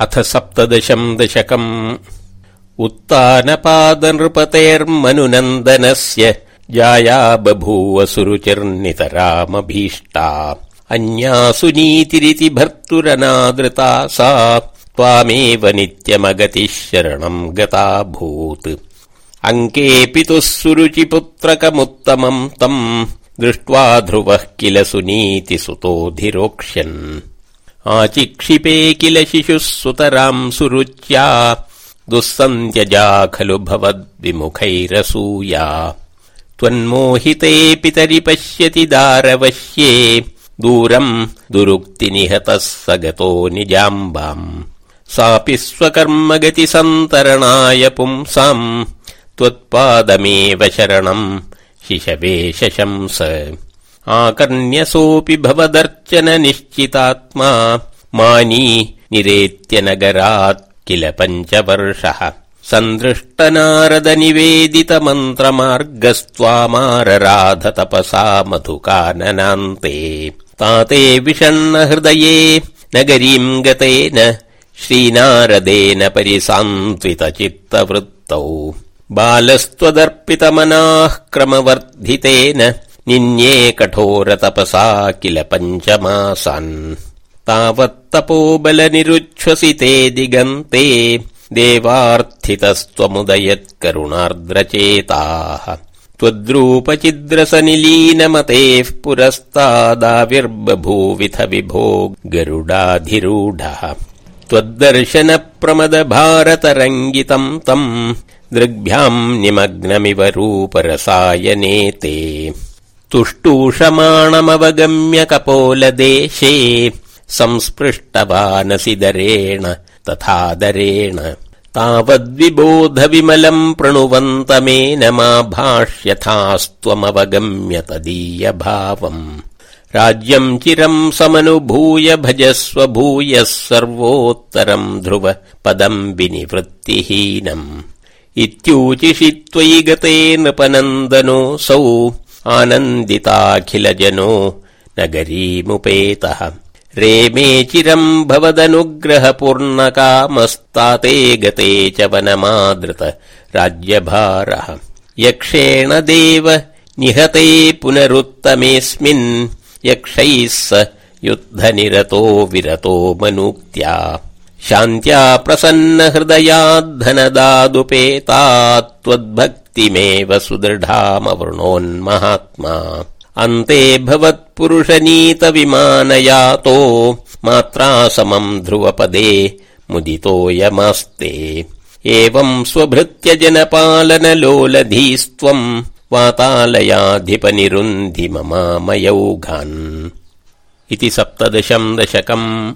अथ सप्तदशम् दशकम्। उत्तानपादनृपतेर्मनुनन्दनस्य जाया बभूव सुरुचिर्नितरामभीष्टा अन्यासु नीतिरिति भर्तुरनादृता सा। त्वामेव नित्यमगतिः शरणम् गताभूत्। अङ्केऽपि तुः सुरुचिपुत्रकमुत्तमम् तम्। दृष्ट्वा ध्रुवः किल सुनीतिसुतोऽधिरोक्ष्यन् आचिक्षिपे किल शिशुः सुतराम् सुरुच्या। दुःसन्त्यजा खलु भवद्विमुखैरसूया। त्वन्मोहिते पितरि पश्यति दारवश्ये। दूरम् दुरुक्तिनिहतः स गतो निजाम्बाम्। सापि स्वकर्म सन्तरणाय पुंसाम्। त्वत्पादमेव शरणम्। शिशवे शशंस आकर्ण्यसोऽपि भवदर्चन निश्चितात्मा मानी निरेत्य नगरात् किल पञ्चवर्षः। सन्दृष्टनारद निवेदित मन्त्रमार्गस्त्वामारराध तपसा मधुकाननान्ते। ताते विषण्ण हृदये नगरीम् गतेन श्रीनारदेन परिसान्त्वित चित्तवृत्तौ बालस्त्वदर्पितमनाः क्रमवर्धितेन निन्ये कठोरतपसा किल पञ्चमासान्। तावत्तपो बलनिरुच्छ्वसिते दिगन्ते देवार्थितस्त्वमुदयत्करुणार्द्रचेताः। त्वद्रूपचिद्रसनिलीनमतेः पुरस्तादाविर्बभूविथ विभो गरुडाधिरूढः। त्वद्दर्शन भारतरङ्गितम् तम् दृग्भ्याम् निमग्नमिव रूपरसायनेते तुष्टूषमाणमवगम्य कपोलदेशे संस्पृष्टवानसिदरेण तथादरेण तावद्विबोध विमलम् प्रणुवन्तमेन मा भाष्यथास्त्वमवगम्य तदीय भावम् राज्यम् चिरम् समनुभूय भजस्व भूयः सर्वोत्तरम् ध्रुव पदम् विनिवृत्तिहीनम् इत्यूचिषि त्वयि गते नृपनन्दनोऽसौ आनन्दिताखिलजनो नगरीमुपेतः। रेमे चिरम् भवदनुग्रहपूर्णकामस्ताते गते च वनमादृत राज्यभारः। यक्षेण देव निहते पुनरुत्तमेऽस्मिन् यक्षैः स युद्धनिरतो विरतो मनुक्त्या। शान्त्या प्रसन्न त्वद्भक्तिमेव सुदृढामवृणोन्महात्मा। अन्ते भवत्पुरुषनीत विमानयातो मात्रा समम् ध्रुवपदे मुदितोऽयमास्ते। एवम् स्वभृत्य जनपालन लोलधीस्त्वम् वातालयाधिपनिरुन्धि ममामयौघान् इति सप्तदशम् दशकम्